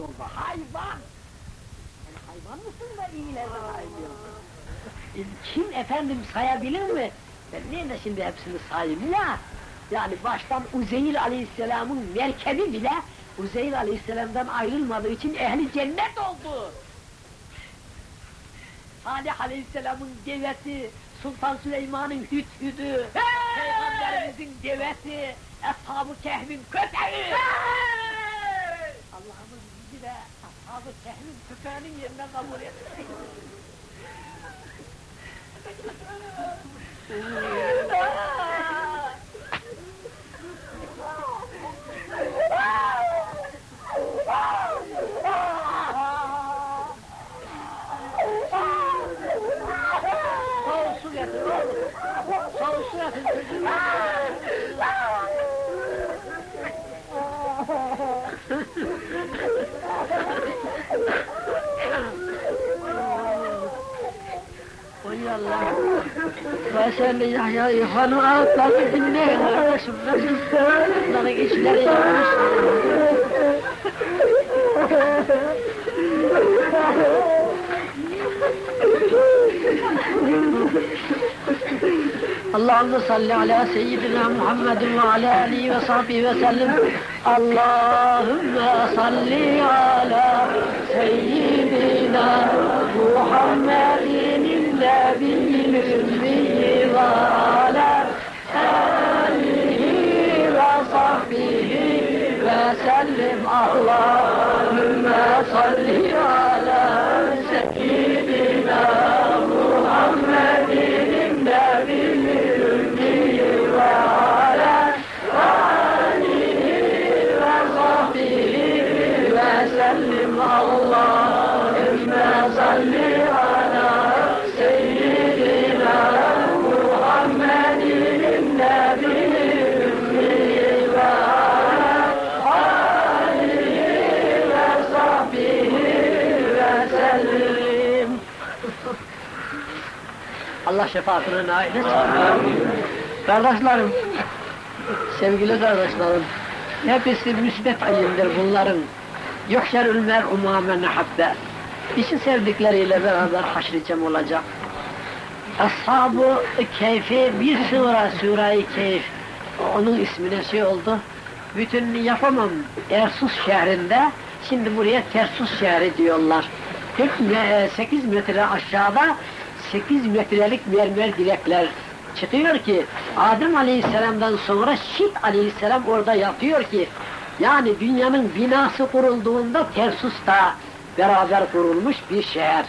oldu. Hayvan! Sen hayvan mısın da iyilerden ayrılıyorsun? Kim efendim sayabilir mi? Ben niye de şimdi hepsini sayayım ya? Yani baştan Uzeyr Aleyhisselam'ın merkebi bile Uzeyr Aleyhisselam'dan ayrılmadığı için ehli cennet oldu. Salih Aleyhisselam'ın devesi, Sultan Süleyman'ın hüthüdü, Peygamberimizin devesi, Ashab-ı Kehf'in köpeği! Ashab-ı Kehf'in köpeğinin yerine kabul etsin. Soğuk su getir oğlum. Soğuk su getir çocuğum. Ve sen de Yahya İrfan'ın ağıtlarını dinleyin kardeşim. Nasıl bunların içleri yanmış. Allahümme salli ala seyyidina Muhammedin ve ala alihi ve sahbihi ve sellem. Allahümme salli ala seyyidina Muhammedin ümmiyi ve ala Allah şefaatine nail etsin. Kardeşlerim, sevgili kardeşlerim, hepsi müsbet ilimdir bunların. Yuhşerül mer'u mâmen habbe. İşi sevdikleriyle beraber haşricem olacak. Ashab-ı Keyfi bir sure, Sure-i Keyf, onun ismine şey oldu. Bütününü yapamam Ersus şehrinde, şimdi buraya Tersus şehri diyorlar. 8 metre aşağıda 8 metrelik mermer direkler çıkıyor ki Adem Aleyhisselam'dan sonra Şit Aleyhisselam orada yatıyor ki yani dünyanın binası kurulduğunda Tersus'ta beraber kurulmuş bir şehir.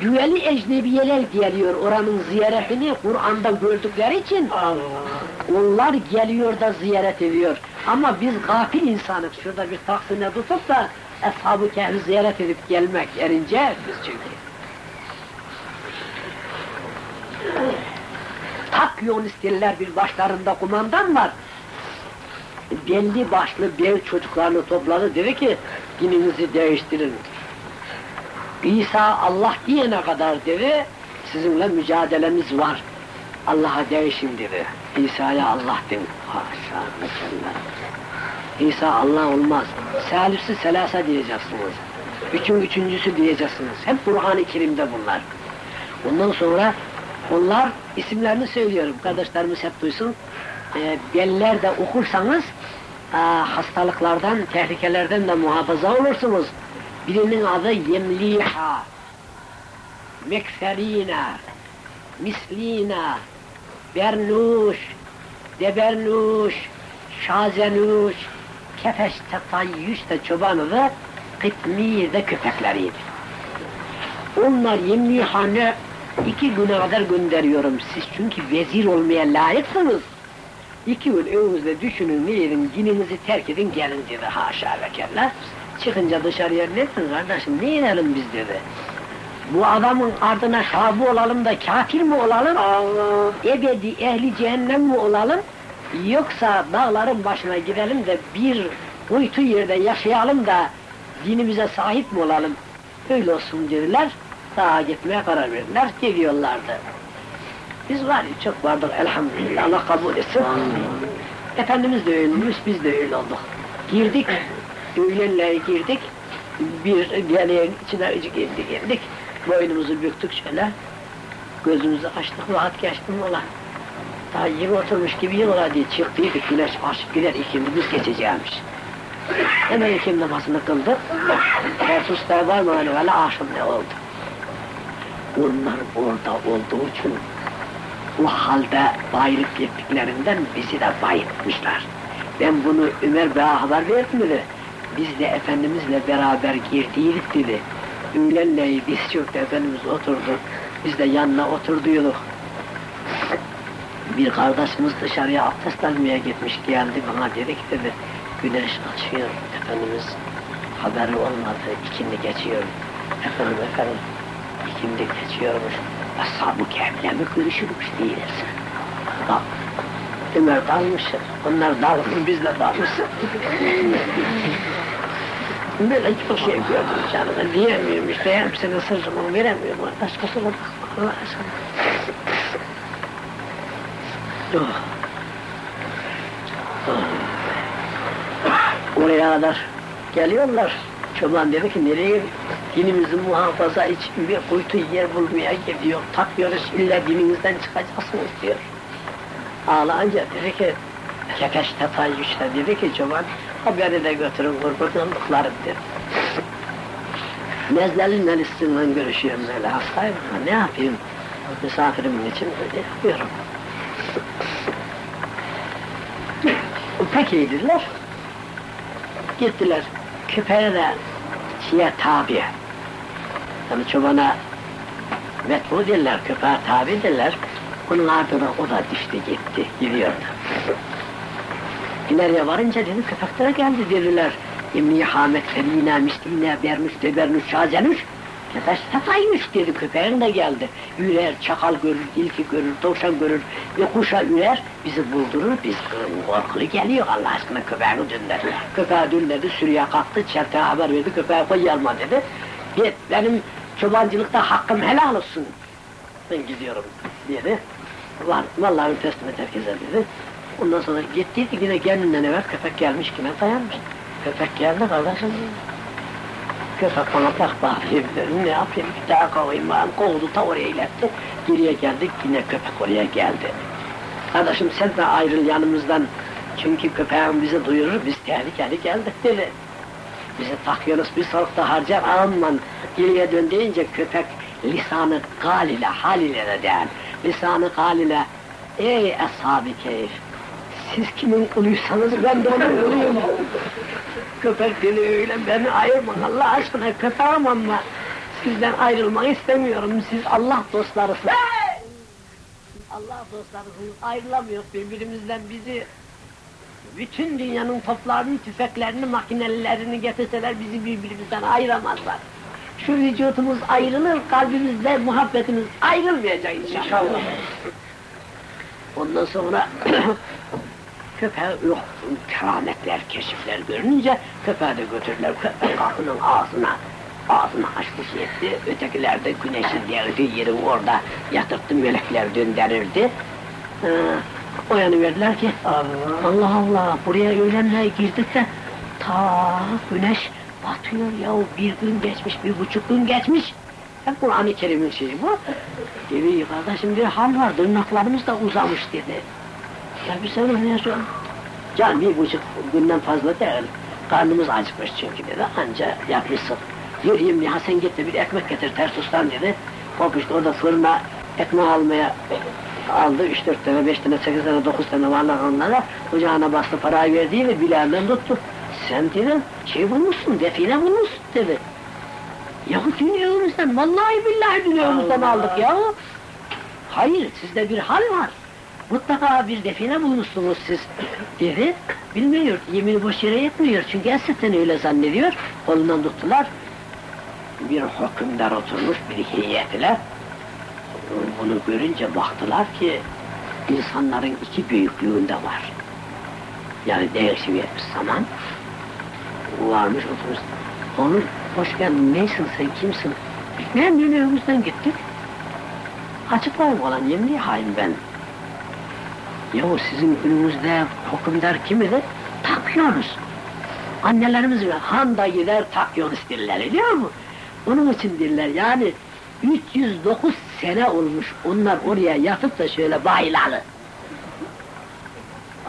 Güveli ecnebiyeler geliyor oranın ziyaretini Kur'an'da gördükleri için onlar geliyor da ziyaret ediyor. Ama biz gafil insanız. Şurada bir taksine tutup da Ashab-ı Kehf'i ziyaret edip gelmek erince biz çünkü. Tak Yonistiler bir başlarında kumandan var. Belli başlı bir çocuklarını topladı dedi ki dininizi değiştirin. İsa Allah diyene kadar dedi sizinle mücadelemiz var. Allah'a değişin dedi. İsa'ya Allah deyin. Haşa mükemmel. İsa Allah olmaz. Salüsü selasa diyeceksiniz. Üçün üçüncüsü diyeceksiniz. Hep Kur'an-ı Kerim'de bunlar. Ondan sonra onlar isimlerini söylüyorum. Kardeşlerimiz hep duysun. E, beller de okursanız e, hastalıklardan, tehlikelerden de muhafaza olursunuz. Birinin adı Yemliha, Mekferina, Mislina, Bernuş, Debernuş, Şazenuş, Kefeş Tetayyüş de çobanı da Kıtmir de köpekleriydi. Onlar Yemliha'nı iki güne kadar gönderiyorum. Siz çünkü vezir olmaya layıksınız. İki gün önünüzde düşünün, verin, dininizi terk edin, gelin dedi. Haşa ve kella. Çıkınca dışarıya nesin kardeşim, ne inelim biz dedi. Bu adamın ardına şabı olalım da kafir mi olalım? Ebedi ehli cehennem mi olalım? Yoksa dağların başına gidelim de bir kuytu yerde yaşayalım da dinimize sahip mi olalım? Öyle olsun dediler. Sağa gitmeye karar verdiler, gidiyorlardı. Biz var ya çok vardık elhamdülillah, Allah kabul etsin. Efendimiz de öyleymiş, biz de öyle olduk. Girdik, öğlenle girdik. Bir deliğin içine ıcık indik indik. Boynumuzu büktük şöyle. Gözümüzü açtık, rahat geçtim valla. Daha yeni oturmuş gibi yıllar diye çıktıydık, güneş açıp gider ikindi biz geçeceğimiş. Hemen ikim namazını kıldık. Tersuslar var mı hani böyle aşım ne oldu? Onlar orada olduğu için o halde bayılıp gittiklerinden bizi de bayıltmışlar. Ben bunu Ömer Bey'e haber verdim dedi. Biz de Efendimizle beraber girdiydik dedi. Öğlenleyi biz da Efendimiz oturdu. Biz de yanına oturduyduk. Bir kardeşimiz dışarıya abdest almaya gitmiş geldi bana dedi ki dedi güneş açıyor Efendimiz haberi olmadı ikindi geçiyor efendim efendim ikindi geçiyormuş ashab-ı kehfle mi görüşürmüş değilsin bak Ömer dalmış onlar dalmış biz de dalmışız böyle çok şey gördüm canım diyemiyorum işte? Hepsini sırrımı veremiyorum. Başkasına bakma Allah aşkına Oh. Oh. Oraya kadar geliyorlar. Çoban dedi ki nereye dinimizi muhafaza için bir kuytu yer bulmaya gidiyor. Takıyoruz illa dininizden çıkacaksınız diyor. Ağlayınca dedi ki kekeş tetay işte dedi ki çoban haberi de götürün kurbanlıklarım dedi. Nezlelinle üstünden görüşüyorum böyle hastayım ne yapayım? Misafirimin için öyle yapıyorum. Pek iyiydiler. Gittiler. Köpeğe de şeye tabi. Yani çobana metbu derler, köpeğe tabi derler. Onun ardına o da düştü gitti, gidiyordu. İleriye varınca dedi, köpeklere geldi dediler. İmni hamet ferine, misline, bernuş, debernuş, şazenuş. Kepeş sataymış dedi, köpeğin de geldi. Ürer, çakal görür, tilki görür, tavşan görür, yokuşa ürer, bizi buldurur, biz korkulu geliyor Allah aşkına köpeğini döndür. Köpeği döndürdü, sürüye kalktı, çerteğe haber verdi, köpeğe koy yalma dedi. Benim çobancılıkta hakkım helal olsun. Ben gidiyorum dedi. Var, vallahi teslim et herkese dedi. Ondan sonra gittiydi yine kendinden evvel köpek gelmiş kime dayanmış. Köpek geldi kardeşim. Köpek bana tak bakayım dedim, ne yapayım bir daha kovayım ben kovdu ta oraya iletti. Geriye geldik yine köpek oraya geldi. Kardeşim sen de ayrıl yanımızdan. Çünkü köpeğin bizi duyurur, biz tehlikeli geldik dedi. Bizi takıyoruz bir sorukta harcar aman. Geriye dön deyince köpek lisanı gal ile, hal ile de der. Lisanı gal ile, ey ashab-ı keyif, siz kimin kuluysanız ben de onun kuluyum. Köpek dedi öyle beni ayırma Allah aşkına köpeğim ama sizden ayrılmak istemiyorum. Siz Allah dostlarısınız. Allah dostlarısınız. Ayrılamıyoruz birbirimizden bizi bütün dünyanın toplarını, tüfeklerini, makinelerini getirseler bizi birbirimizden ayıramazlar. Şu vücudumuz ayrılır, kalbimizde muhabbetimiz ayrılmayacak inşallah. Ondan sonra köpeğe yok, kerametler, keşifler görününce köpeği de götürdüler, kapının ağzına, ağzını açtı şey etti, ötekiler de güneşin geldiği yeri orada yatırttı, melekler döndürürdü. Ee, o yanı verdiler ki, Allah Allah, buraya öğlenle girdik de, ta güneş batıyor ya, bir gün geçmiş, bir buçuk gün geçmiş. Hep Kur'an-ı Kerim'in şeyi bu. Dedi, kardeşim bir hal var, tırnaklarımız da uzamış dedi. Ya bir sen ne yaşıyorsun? Can bir buçuk günden fazla değil. Karnımız acıkmış çünkü dedi, anca yapmışsın. Yürüyeyim ya sen git de bir ekmek getir Tersus'tan dedi. Hop işte orada fırına ekmek almaya aldı. Üç dört tane, beş tane, sekiz tane, dokuz tane varlar onlara. Ocağına bastı parayı verdi ve bileğinden tuttu. Sen dedi, şey bulmuşsun, define bulmuşsun dedi. Ya dünyanızdan, vallahi billahi dünyanızdan aldık ya. Hayır, sizde bir hal var. Mutlaka bir define bulmuşsunuz siz dedi. Bilmiyor, yemini boş yere yetmiyor. Çünkü gerçekten öyle zannediyor. Kolundan tuttular. Bir hükümdar oturmuş bir heyetle. Bunu görünce baktılar ki insanların iki büyüklüğünde var. Yani değişim etmiş zaman. Varmış oturmuş. Onu hoş geldin, neysin sen, kimsin? Ne önümüzden gittik. Açıklayın olan yemin hain ben. Yahu sizin gününüzde hükümdar kim idi? Takıyoruz. Annelerimiz bile handa gider takyon isterler biliyor musun? Onun için derler yani 309 sene olmuş onlar oraya yatıp da şöyle bayılalı.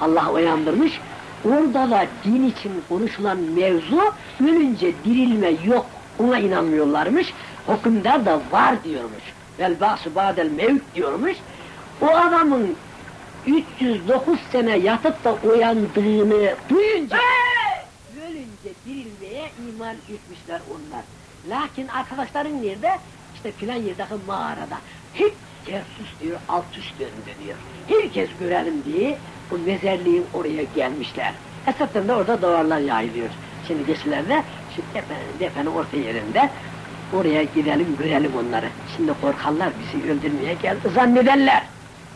Allah uyandırmış. Orada da din için konuşulan mevzu ölünce dirilme yok ona inanmıyorlarmış. Hükümdar da var diyormuş. Vel ba'su ba'del mevt diyormuş. O adamın 309 sene yatıp da uyandığını duyunca ölünce dirilmeye iman etmişler onlar. Lakin arkadaşların nerede? İşte filan yerdeki mağarada. Hep ters üst diyor, alt üst dönüyor. Herkes görelim diye bu mezarlığın oraya gelmişler. Esasen de orada duvarlar yayılıyor. Şimdi geçilerde şu depenin, depenin orta yerinde oraya gidelim görelim onları. Şimdi korkarlar bizi öldürmeye geldi zannederler.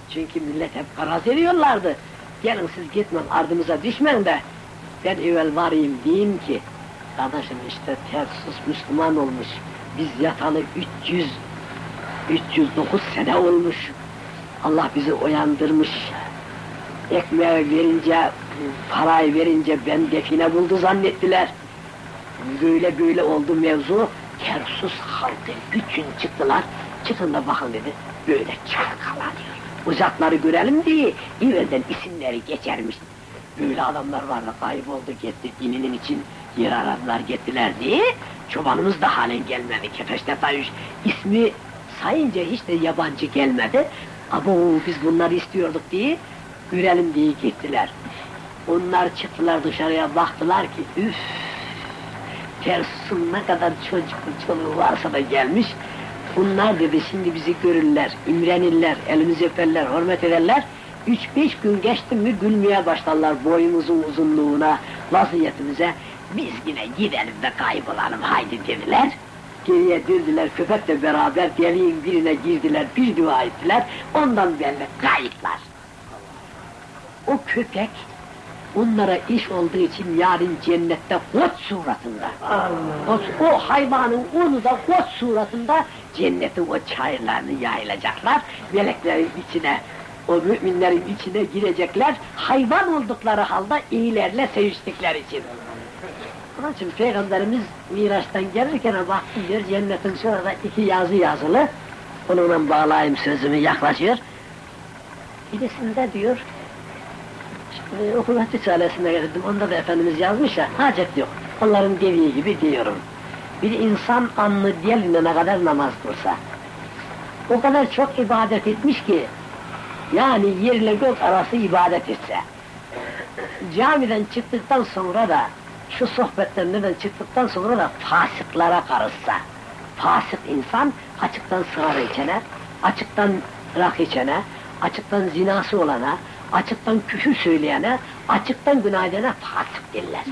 Çünkü millet hep karaz ediyorlardı. Gelin siz gitmeyin ardımıza düşmeyin de ben evvel varayım diyeyim ki kardeşim işte tersus Müslüman olmuş. Biz yatalı 300 309 sene olmuş. Allah bizi uyandırmış. Ekmeği verince, parayı verince ben define buldu zannettiler. Böyle böyle oldu mevzu. Tersus halkı bütün çıktılar. Çıkın da bakın dedi. Böyle çalkalanıyor. Uzakları görelim diye evvelden isimleri geçermiş. Böyle adamlar vardı kayboldu gitti dininin için yer aradılar gittiler diye. Çobanımız da halen gelmedi. Kefeşte Tayuş ismi sayınca hiç de yabancı gelmedi. Abo biz bunları istiyorduk diye görelim diye gittiler. Onlar çıktılar dışarıya baktılar ki üf Tersun ne kadar çocuk çoluğu varsa da gelmiş. Bunlar dedi şimdi bizi görürler, imrenirler, elimizi öperler, hürmet ederler. Üç beş gün geçti mi gülmeye başlarlar boyumuzun uzunluğuna, vaziyetimize. Biz yine gidelim de kaybolalım haydi dediler. Geriye döndüler köpekle beraber deliğin birine girdiler, bir dua ettiler. Ondan belli kayıplar. O köpek onlara iş olduğu için yarın cennette koç suratında. O, o hayvanın onu da koç suratında cennetin o çayırlarını yayılacaklar. Meleklerin içine, o müminlerin içine girecekler. Hayvan oldukları halde iyilerle seviştikleri için. Onun için Peygamberimiz Miraç'tan gelirken baktım diyor cennetin şurada iki yazı yazılı. Onunla bağlayayım sözümü yaklaşıyor. Birisinde diyor e, okul risalesine geldim. Onda da Efendimiz yazmış ya, hacet yok. Onların dediği gibi diyorum. Bir insan anlı diyeline ne kadar namaz kılsa, o kadar çok ibadet etmiş ki, yani yerle gök arası ibadet etse, camiden çıktıktan sonra da, şu sohbetlerden çıktıktan sonra da fasıklara karışsa, fasık insan açıktan sigara içene, açıktan rak içene, açıktan zinası olana, açıktan küfür söyleyene, açıktan günah edene fasık derler.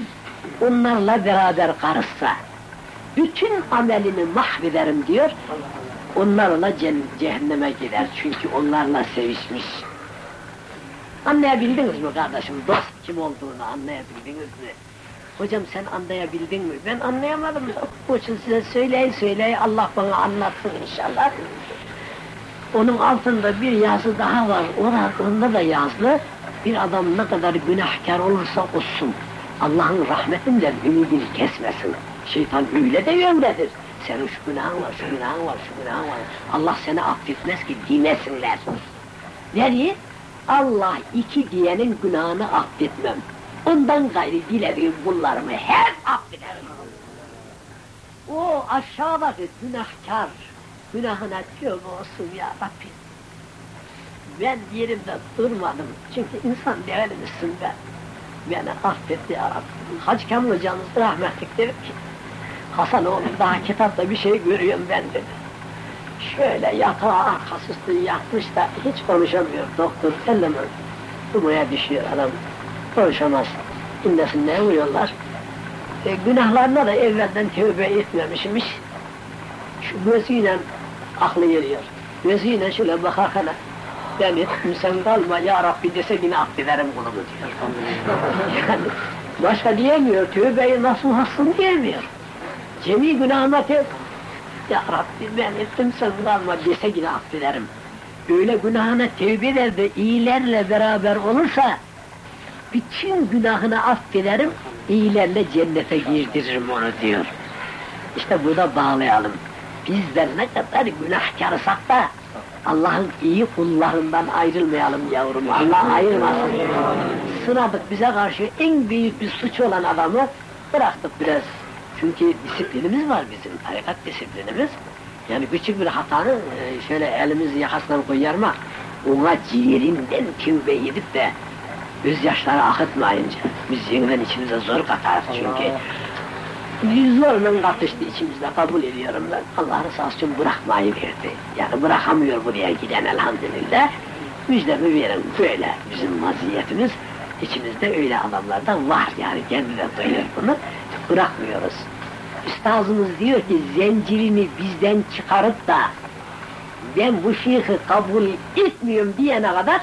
Onlarla beraber karışsa, bütün amelini mahvederim diyor, onlarla ceh- cehenneme gider çünkü onlarla sevişmiş. Anlayabildiniz mi kardeşim, dost kim olduğunu anlayabildiniz mi? Hocam sen anlayabildin mi? Ben anlayamadım da, o için size söyleyin söyleyin, Allah bana anlatsın inşallah. Onun altında bir yazı daha var. Orada, da yazlı. Bir adam ne kadar günahkar olursa olsun, Allah'ın rahmetinden ümidini kesmesin. Şeytan öyle de yöndedir. Senin şu günahın var, şu günahın var, şu günahın var. Allah seni affetmez ki demesinler. Nereye? Allah iki diyenin günahını affetmem. Ondan gayri dilediğim kullarımı her affederim. O aşağıdaki günahkar, günahına tövbe olsun ya Rabbim. Ben yerimde durmadım. Çünkü insan değil misin ben? Beni affet ya Rabbim. Hacı Kamil hocamız rahmetlik dedi ki, Hasan oğlum daha kitapta bir şey görüyorum ben dedi. Şöyle yatağa arkası üstü yatmış da hiç konuşamıyor doktor. Elleme dumaya düşüyor adam. Konuşamaz. İnnesinler uyuyorlar. E, günahlarına da evvelden tövbe etmemişmiş. Şu gözüyle aklı yeriyor. Gözüyle şöyle bakarken ben ettim sen kalma ya Rabbi dese yine affederim kulumu diyor. yani başka diyemiyor, tövbeyi nasıl hassın diyemiyor. Cemi günahıma tövbe. Ya Rabbi ben ettim sen kalma dese yine affederim. Öyle günahına tövbe eder de iyilerle beraber olursa bütün günahını affederim, iyilerle cennete girdiririm onu diyor. İşte burada bağlayalım. Bizler ne kadar günahkarsak da Allah'ın iyi kullarından ayrılmayalım yavrum. Allah ayırmasın. Sınadık bize karşı en büyük bir suç olan adamı bıraktık biraz. Çünkü disiplinimiz var bizim, tarikat disiplinimiz. Yani küçük bir hatanı e, şöyle elimizi yakasından koyarma, ona ciğerinden tövbe edip de gözyaşları akıtmayınca, biz yeniden içimize zor katarız çünkü. Zorla katıştı içimizde kabul ediyorum ben. Allah rızası için bırakmayı verdi. Yani bırakamıyor buraya giden elhamdülillah. Müjdemi verin böyle bizim vaziyetimiz. İçimizde öyle adamlar da var yani kendi de duyuyor bunu. Bırakmıyoruz. Üstazımız diyor ki zincirini bizden çıkarıp da ben bu şeyhi kabul etmiyorum diyene kadar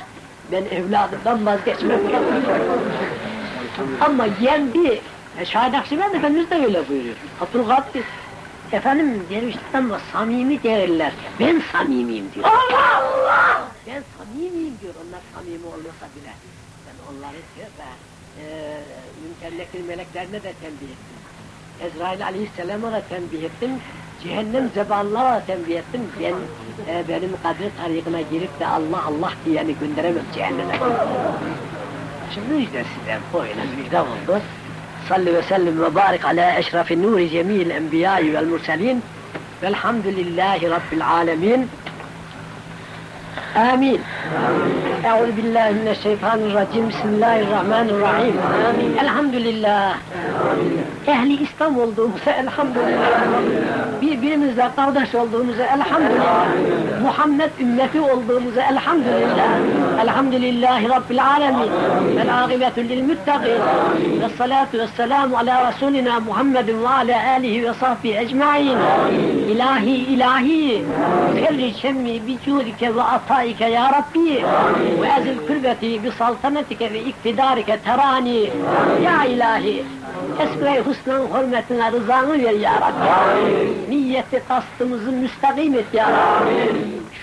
ben evladımdan vazgeçmem. Ama yendi. E, Şahit Akşemen Efendimiz de öyle buyuruyor. Abdülkadir Efendim dervişler ama samimi değiller. Ben samimiyim diyor. Allah Allah! Ben samimiyim diyor. Onlar samimi olursa bile. Ben onları diyor ve e, mümkennekil meleklerine de tembih ettim. Ezrail aleyhisselama da tembih ettim. Cehennem zebanlara tembih ettim. Ben e, benim kadir tarikine girip de Allah Allah diyeni gönderemem cehenneme. Şimdi müjde size boyuna müjde oldu. Salli ve sellim ve barik ala eşrafi nuri cemil enbiyayı vel murselin velhamdülillahi rabbil alemin Amin. Euzu billahi mineşşeytanirracim. Bismillahirrahmanirrahim. Elhamdülillah. Ehli İslam olduğumuza elhamdülillah. Birbirimizle kardeş olduğumuza elhamdülillah. Muhammed ümmeti olduğumuza elhamdülillah. Elhamdülillahi Rabbil alemin. Vel akibetu lil muttaqin. Ve salatu ve selamu ala Resulina Muhammedin ve ala alihi ve sahbihi ecmain. İlahi ilahi. Ferri şemmi bi cudike ve ataike ya Rabbi. Ve ezil kürbeti bi saltanetike ve iktidarike terani. Ya ilahi. Esma-i Hüsna'nın hürmetine rızanı ver ya Rabbi. Niyeti kastımızı müstakim et ya Rabbi.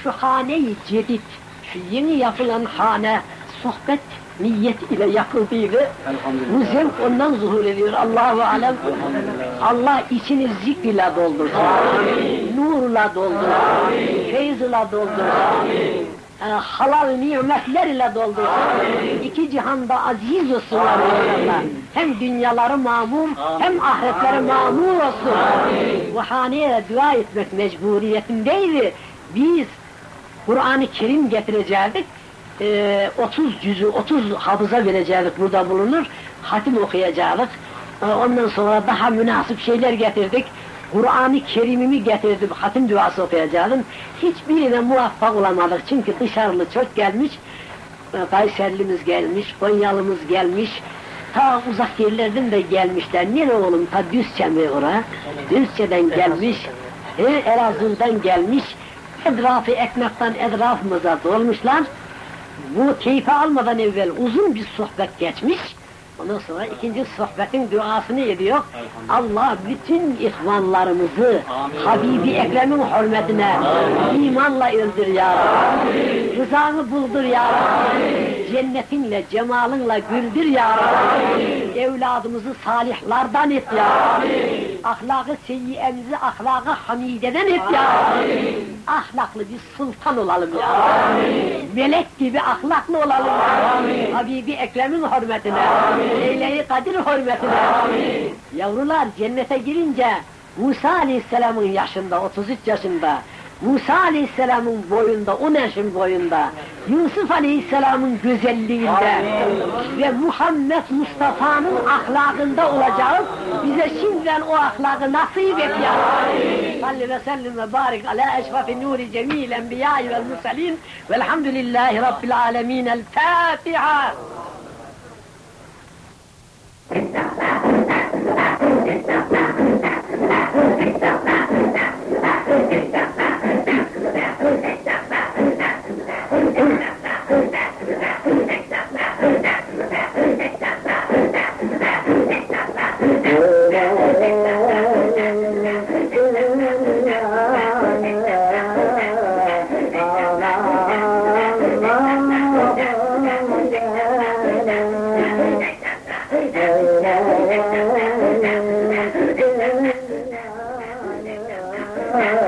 Şu hane-i cedid, şu yeni yapılan hane, sohbet niyet ile yapıldıydı. Bu zevk ondan zuhur ediyor. Allahu alem. Allah içini zikr ile doldursun. Nurla doldursun. Feyz ile doldursun. E, halal nimetler ile doldursun. İki cihanda aziz olsun Allah. Hem dünyaları mamur, hem ahiretleri mamur olsun. Bu haneye dua etmek mecburiyetindeydi. Biz Kur'an-ı Kerim getirecektik. Ee, 30 cüzü, 30 hafıza verecektik burada bulunur. Hatim okuyacaktık. Ee, ondan sonra daha münasip şeyler getirdik. Kur'an-ı Kerim'imi getirdim, hatim duası okuyacaktım. Hiçbirine muvaffak olamadık çünkü dışarılı çok gelmiş. Ee, Kayserlimiz gelmiş, Konyalımız gelmiş. Ta uzak yerlerden de gelmişler. Nere oğlum? Ta Düzçe mi ora? Düzçe'den gelmiş. E, Elazığ'dan gelmiş. Etrafı ekmekten etrafımıza dolmuşlar. Bu keyfi almadan evvel uzun bir sohbet geçmiş. Ondan sonra ikinci sohbetin duasını ediyor. Allah bütün ihvanlarımızı Habibi Ekrem'in hürmetine imanla öldür ya Rabbi. Rızanı buldur ya Rabbi. Cennetinle, cemalinle güldür ya Rabbi. Evladımızı salihlardan et ya Rabbi. Ahlakı seyyiyemizi ahlakı hamideden et ya Rabbi. Ahlaklı bir sultan olalım ya Rabbi. Melek gibi ahlaklı olalım ya Rabbi. Habibi Ekrem'in hürmetine. Leyle-i Kadir hürmetine. Yavrular cennete girince Musa Aleyhisselam'ın yaşında, 33 yaşında, Musa Aleyhisselam'ın boyunda, 10 yaşın boyunda, Yusuf Aleyhisselam'ın güzelliğinde ve Muhammed Mustafa'nın ahlakında olacağız. Bize şimdiden o ahlakı nasip et ya Rabbi. Salli ve sellim ve barik ala eşrafi nuri cemil enbiyai vel murselin velhamdülillahi rabbil alemin. El Fatiha. Yeah.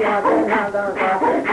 我啊那个对